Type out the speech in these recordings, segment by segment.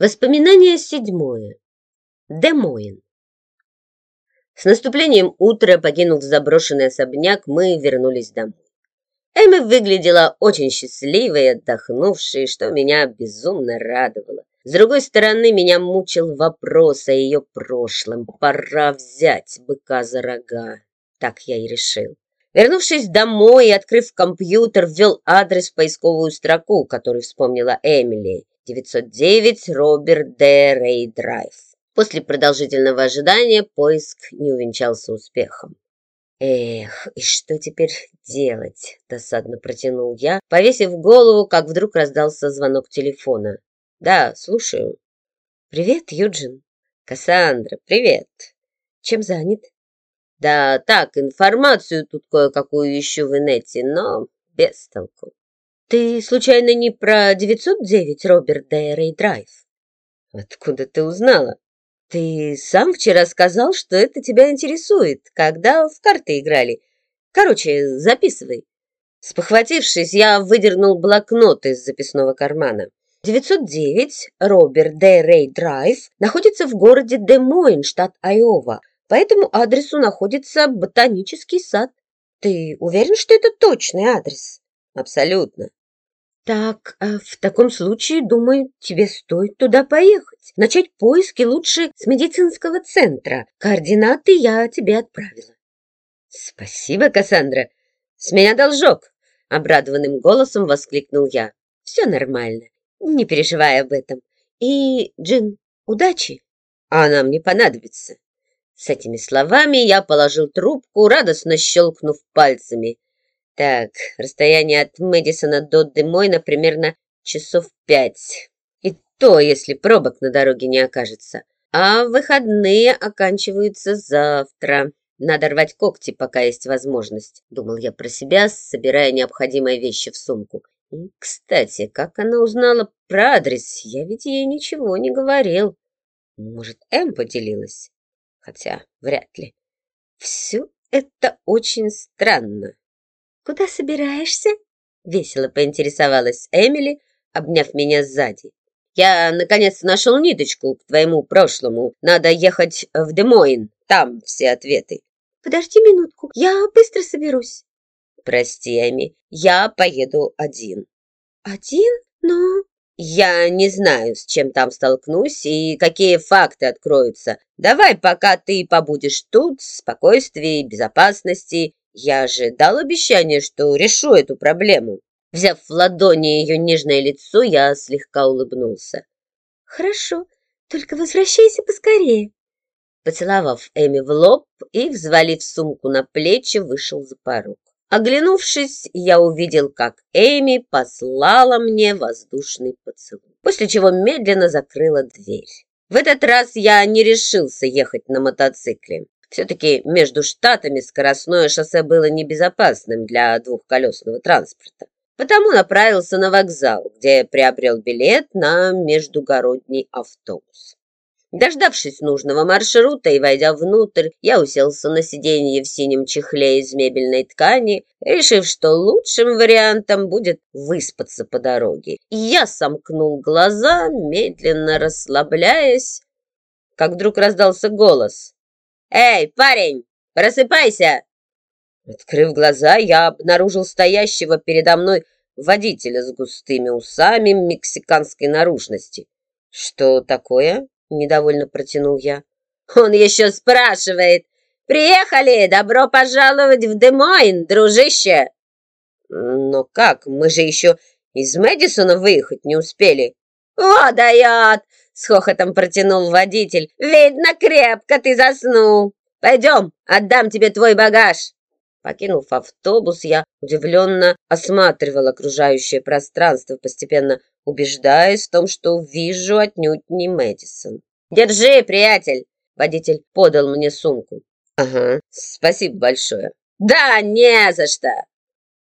Воспоминание седьмое. Демоин. С наступлением утра, покинув заброшенный особняк, мы вернулись домой. Эми выглядела очень счастливой и отдохнувшей, что меня безумно радовало. С другой стороны, меня мучил вопрос о ее прошлом. Пора взять быка за рога. Так я и решил. Вернувшись домой и открыв компьютер, ввел адрес в поисковую строку, который вспомнила Эмили. 909 Роберт Д. Рей Драйв. После продолжительного ожидания поиск не увенчался успехом. «Эх, и что теперь делать?» – досадно протянул я, повесив голову, как вдруг раздался звонок телефона. «Да, слушаю». «Привет, Юджин». «Кассандра, привет». «Чем занят?» «Да так, информацию тут кое-какую ищу в инете, но без толку». «Ты, случайно, не про 909 Роберт Дейрей Драйв?» «Откуда ты узнала?» «Ты сам вчера сказал, что это тебя интересует, когда в карты играли. Короче, записывай». Спохватившись, я выдернул блокнот из записного кармана. 909 Роберт Д. Рей Драйв находится в городе Де-Мойн, штат Айова. По этому адресу находится ботанический сад. Ты уверен, что это точный адрес? Абсолютно. Так, а в таком случае, думаю, тебе стоит туда поехать. Начать поиски лучше с медицинского центра. Координаты я тебе отправила. Спасибо, Кассандра. С меня должок. Обрадованным голосом воскликнул я. Все нормально. Не переживай об этом. И, Джин, удачи. А она мне понадобится. С этими словами я положил трубку, радостно щелкнув пальцами. Так, расстояние от Мэдисона до Демойна примерно часов пять. И то, если пробок на дороге не окажется. А выходные оканчиваются завтра. Надо рвать когти, пока есть возможность, думал я про себя, собирая необходимые вещи в сумку. И, кстати, как она узнала про адрес? Я ведь ей ничего не говорил. Может, Эм поделилась? Хотя, вряд ли. Все это очень странно. «Куда собираешься?» — весело поинтересовалась Эмили, обняв меня сзади. «Я, наконец, нашел ниточку к твоему прошлому. Надо ехать в Демойн, там все ответы». «Подожди минутку, я быстро соберусь». «Прости, Эми, я поеду один». «Один? Но...» «Я не знаю, с чем там столкнусь и какие факты откроются. Давай, пока ты побудешь тут, в спокойствии, безопасности, я же дал обещание, что решу эту проблему. Взяв в ладони ее нежное лицо, я слегка улыбнулся. Хорошо, только возвращайся поскорее. Поцеловав Эми в лоб и, взвалив сумку на плечи, вышел за порог. Оглянувшись, я увидел, как Эми послала мне воздушный поцелуй, после чего медленно закрыла дверь. В этот раз я не решился ехать на мотоцикле. Все-таки между штатами скоростное шоссе было небезопасным для двухколесного транспорта. Потому направился на вокзал, где приобрел билет на междугородний автобус. Дождавшись нужного маршрута и войдя внутрь, я уселся на сиденье в синем чехле из мебельной ткани, решив, что лучшим вариантом будет выспаться по дороге. Я сомкнул глаза, медленно расслабляясь, как вдруг раздался голос. «Эй, парень, просыпайся!» Открыв глаза, я обнаружил стоящего передо мной водителя с густыми усами мексиканской наружности. «Что такое?» — недовольно протянул я. «Он еще спрашивает. Приехали! Добро пожаловать в Демойн, дружище!» «Но как? Мы же еще из Мэдисона выехать не успели». «О, дает! С хохотом протянул водитель. «Видно, крепко ты заснул. Пойдем, отдам тебе твой багаж». Покинув автобус, я удивленно осматривал окружающее пространство, постепенно убеждаясь в том, что вижу отнюдь не Мэдисон. «Держи, приятель!» Водитель подал мне сумку. «Ага, спасибо большое». «Да, не за что!»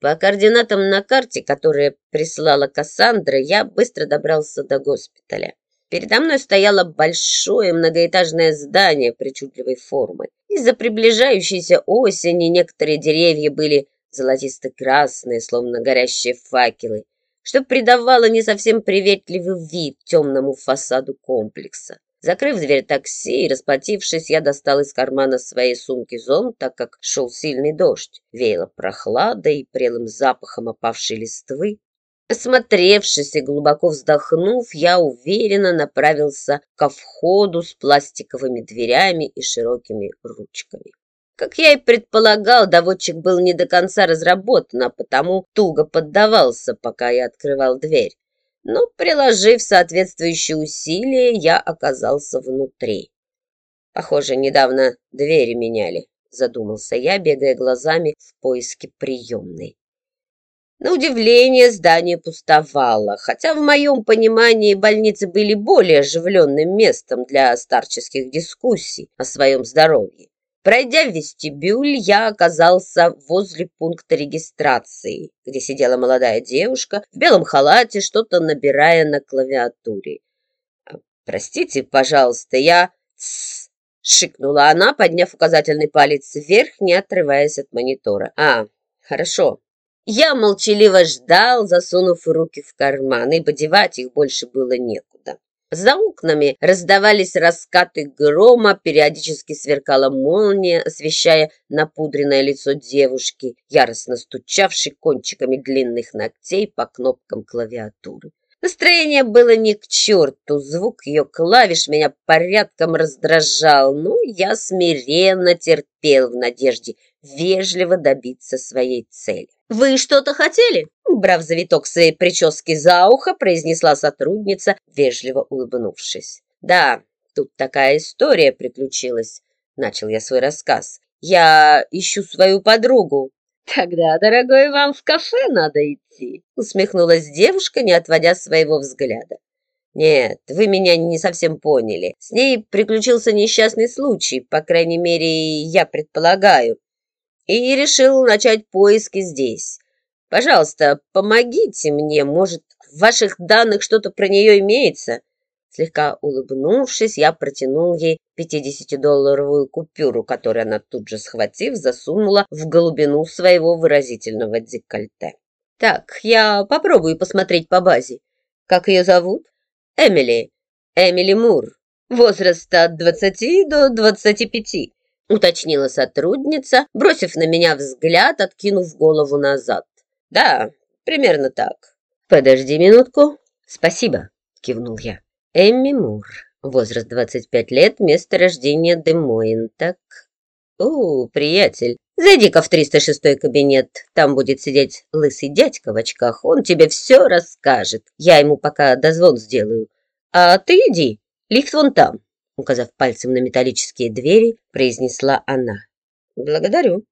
По координатам на карте, которые прислала Кассандра, я быстро добрался до госпиталя. Передо мной стояло большое многоэтажное здание причудливой формы. Из-за приближающейся осени некоторые деревья были золотисто-красные, словно горящие факелы. что придавало не совсем приветливый вид темному фасаду комплекса. Закрыв дверь такси и расплатившись, я достал из кармана своей сумки зонт, так как шел сильный дождь. Веяло прохладой и прелым запахом опавшей листвы. Осмотревшись и глубоко вздохнув, я уверенно направился ко входу с пластиковыми дверями и широкими ручками. Как я и предполагал, доводчик был не до конца разработан, а потому туго поддавался, пока я открывал дверь. Но, приложив соответствующие усилия, я оказался внутри. Похоже, недавно двери меняли, задумался я, бегая глазами в поиске приемной. На удивление здание пустовало, хотя в моем понимании больницы были более оживленным местом для старческих дискуссий о своем здоровье. Пройдя вестибюль, я оказался возле пункта регистрации, где сидела молодая девушка в белом халате, что-то набирая на клавиатуре. «А, «Простите, пожалуйста, я...» Шикнула она, подняв указательный палец вверх, не отрываясь от монитора. «А, хорошо». Я молчаливо ждал, засунув руки в карман, ибо девать их больше было некуда. За окнами раздавались раскаты грома, периодически сверкала молния, освещая напудренное лицо девушки, яростно стучавшей кончиками длинных ногтей по кнопкам клавиатуры. Настроение было не к черту, звук ее клавиш меня порядком раздражал, но я смиренно терпел в надежде вежливо добиться своей цели. «Вы что-то хотели?» Брав завиток своей прически за ухо, произнесла сотрудница, вежливо улыбнувшись. «Да, тут такая история приключилась», — начал я свой рассказ. «Я ищу свою подругу». «Тогда, дорогой, вам в кафе надо идти», — усмехнулась девушка, не отводя своего взгляда. «Нет, вы меня не совсем поняли. С ней приключился несчастный случай, по крайней мере, я предполагаю и решил начать поиски здесь. Пожалуйста, помогите мне, может, в ваших данных что-то про нее имеется?» Слегка улыбнувшись, я протянул ей 50-долларовую купюру, которую она тут же схватив, засунула в глубину своего выразительного декольте. «Так, я попробую посмотреть по базе. Как ее зовут?» «Эмили. Эмили Мур. Возраст от 20 до 25 уточнила сотрудница, бросив на меня взгляд, откинув голову назад. «Да, примерно так». «Подожди минутку». «Спасибо», — кивнул я. «Эмми Мур. Возраст 25 лет, место рождения Демоин. Так...» «О, приятель, зайди-ка в 306 кабинет. Там будет сидеть лысый дядька в очках. Он тебе все расскажет. Я ему пока дозвон сделаю. А ты иди, лифт вон там» указав пальцем на металлические двери, произнесла она. «Благодарю».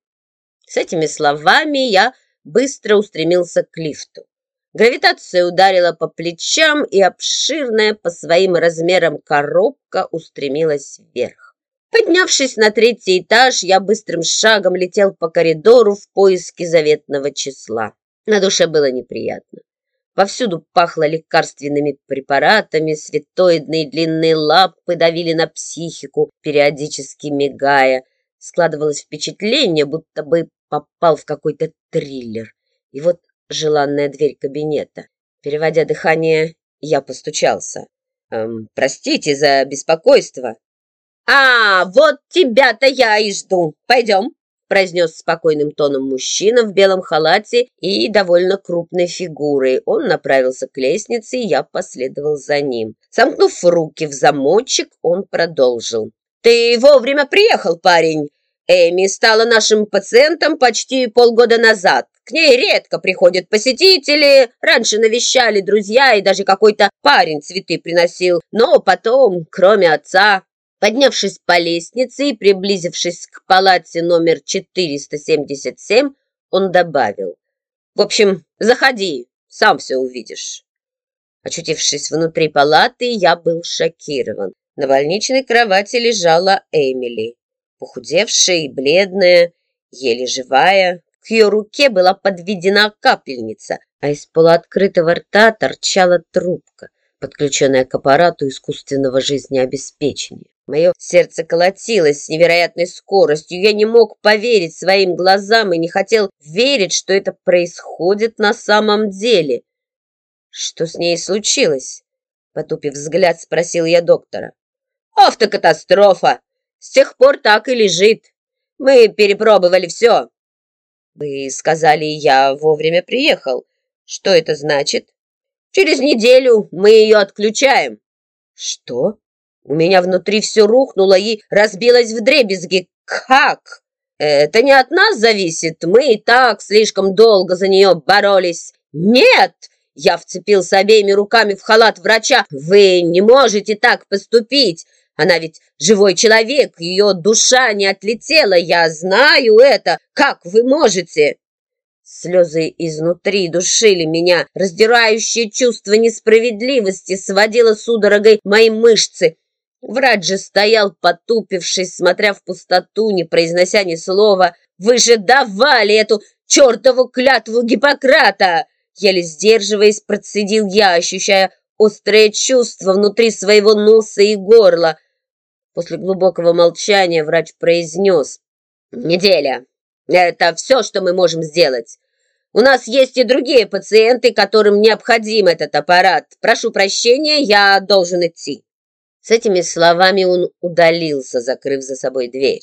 С этими словами я быстро устремился к лифту. Гравитация ударила по плечам, и обширная по своим размерам коробка устремилась вверх. Поднявшись на третий этаж, я быстрым шагом летел по коридору в поиске заветного числа. На душе было неприятно. Повсюду пахло лекарственными препаратами, светоидные длинные лапы давили на психику, периодически мигая. Складывалось впечатление, будто бы попал в какой-то триллер. И вот желанная дверь кабинета. Переводя дыхание, я постучался. «Эм, «Простите за беспокойство». «А, вот тебя-то я и жду. Пойдем» произнес спокойным тоном мужчина в белом халате и довольно крупной фигурой. Он направился к лестнице, и я последовал за ним. Сомкнув руки в замочек, он продолжил. «Ты вовремя приехал, парень. Эми стала нашим пациентом почти полгода назад. К ней редко приходят посетители. Раньше навещали друзья, и даже какой-то парень цветы приносил. Но потом, кроме отца, Поднявшись по лестнице и приблизившись к палате номер 477, он добавил. «В общем, заходи, сам все увидишь». Очутившись внутри палаты, я был шокирован. На больничной кровати лежала Эмили, похудевшая и бледная, еле живая. К ее руке была подведена капельница, а из полуоткрытого рта торчала трубка, подключенная к аппарату искусственного жизнеобеспечения. Мое сердце колотилось с невероятной скоростью. Я не мог поверить своим глазам и не хотел верить, что это происходит на самом деле. «Что с ней случилось?» Потупив взгляд, спросил я доктора. «Автокатастрофа! С тех пор так и лежит. Мы перепробовали все». «Вы сказали, я вовремя приехал. Что это значит?» «Через неделю мы ее отключаем». «Что?» У меня внутри все рухнуло и разбилось в дребезги. «Как?» «Это не от нас зависит. Мы и так слишком долго за нее боролись». «Нет!» Я вцепился обеими руками в халат врача. «Вы не можете так поступить! Она ведь живой человек, ее душа не отлетела, я знаю это! Как вы можете?» Слезы изнутри душили меня, раздирающее чувство несправедливости сводило судорогой мои мышцы. Врач же стоял, потупившись, смотря в пустоту, не произнося ни слова. «Вы же давали эту чертову клятву Гиппократа!» Еле сдерживаясь, процедил я, ощущая острое чувство внутри своего носа и горла. После глубокого молчания врач произнес. «Неделя. Это все, что мы можем сделать. У нас есть и другие пациенты, которым необходим этот аппарат. Прошу прощения, я должен идти». С этими словами он удалился, закрыв за собой дверь.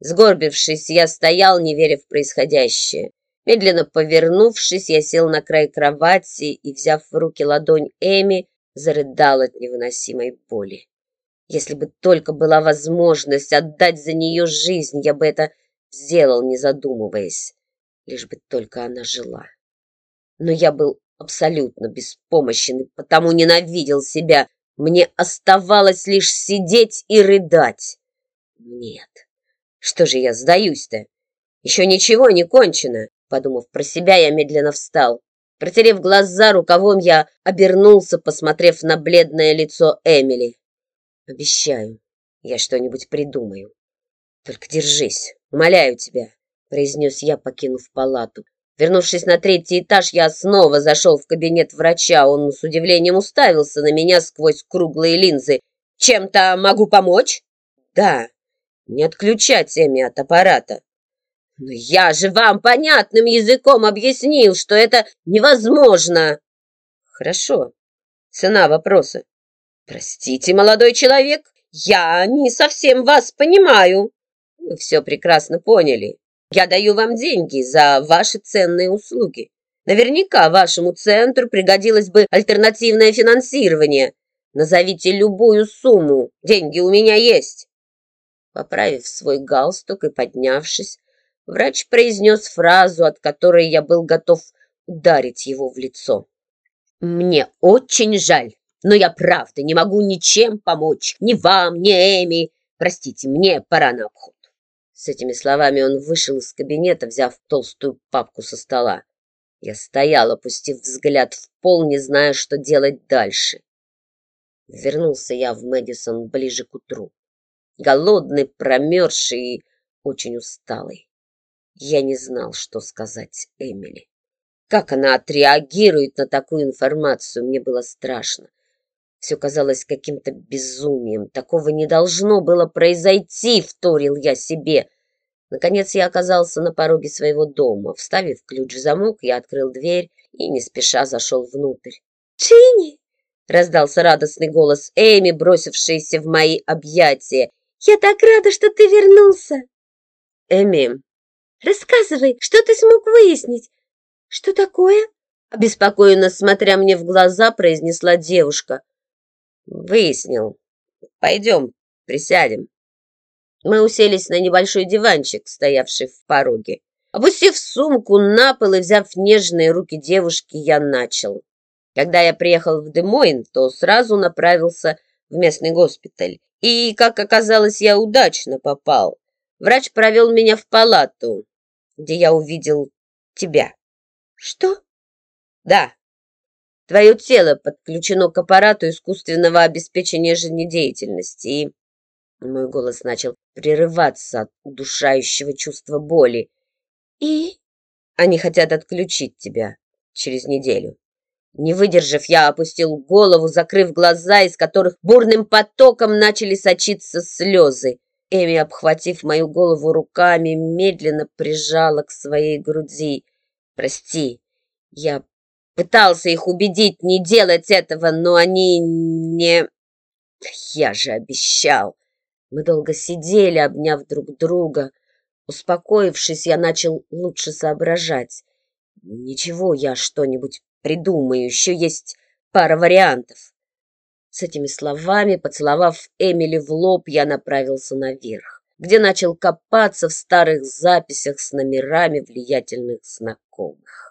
Сгорбившись, я стоял, не веря в происходящее. Медленно повернувшись, я сел на край кровати и, взяв в руки ладонь Эми, зарыдал от невыносимой боли. Если бы только была возможность отдать за нее жизнь, я бы это сделал, не задумываясь, лишь бы только она жила. Но я был абсолютно беспомощен и потому ненавидел себя. Мне оставалось лишь сидеть и рыдать. Нет, что же я сдаюсь-то? Еще ничего не кончено. Подумав про себя, я медленно встал. Протерев глаза рукавом, я обернулся, посмотрев на бледное лицо Эмили. «Обещаю, я что-нибудь придумаю. Только держись, умоляю тебя», — произнес я, покинув палату. Вернувшись на третий этаж, я снова зашел в кабинет врача. Он с удивлением уставился на меня сквозь круглые линзы. «Чем-то могу помочь?» «Да, не отключать Эми от аппарата». «Но я же вам понятным языком объяснил, что это невозможно!» «Хорошо. Цена вопроса». «Простите, молодой человек, я не совсем вас понимаю». «Вы все прекрасно поняли. Я даю вам деньги за ваши ценные услуги. Наверняка вашему центру пригодилось бы альтернативное финансирование. Назовите любую сумму, деньги у меня есть». Поправив свой галстук и поднявшись, Врач произнес фразу, от которой я был готов ударить его в лицо. «Мне очень жаль, но я правда не могу ничем помочь. Ни вам, ни Эми. Простите, мне пора на обход». С этими словами он вышел из кабинета, взяв толстую папку со стола. Я стоял, опустив взгляд в пол, не зная, что делать дальше. Вернулся я в Мэдисон ближе к утру. Голодный, промерзший и очень усталый. Я не знал, что сказать Эмили. Как она отреагирует на такую информацию, мне было страшно. Все казалось каким-то безумием. Такого не должно было произойти, вторил я себе. Наконец я оказался на пороге своего дома. Вставив ключ в замок, я открыл дверь и не спеша зашел внутрь. «Джинни!» — раздался радостный голос Эми, бросившийся в мои объятия. «Я так рада, что ты вернулся!» «Эми, Рассказывай, что ты смог выяснить? Что такое? Обеспокоенно смотря мне в глаза, произнесла девушка. Выяснил. Пойдем, присядем. Мы уселись на небольшой диванчик, стоявший в пороге. Опустив сумку на пол и взяв нежные руки девушки, я начал. Когда я приехал в Демойн, то сразу направился в местный госпиталь. И, как оказалось, я удачно попал. Врач провел меня в палату где я увидел тебя. Что? Да. Твое тело подключено к аппарату искусственного обеспечения жизнедеятельности, и... Мой голос начал прерываться от удушающего чувства боли. И? Они хотят отключить тебя через неделю. Не выдержав, я опустил голову, закрыв глаза, из которых бурным потоком начали сочиться слезы. Эми, обхватив мою голову руками, медленно прижала к своей груди. «Прости, я Пытался их убедить не делать этого, но они не... Я же обещал. Мы долго сидели, обняв друг друга. Успокоившись, я начал лучше соображать. Ничего, я что-нибудь придумаю, еще есть пара вариантов. С этими словами, поцеловав Эмили в лоб, я направился наверх, где начал копаться в старых записях с номерами влиятельных знакомых.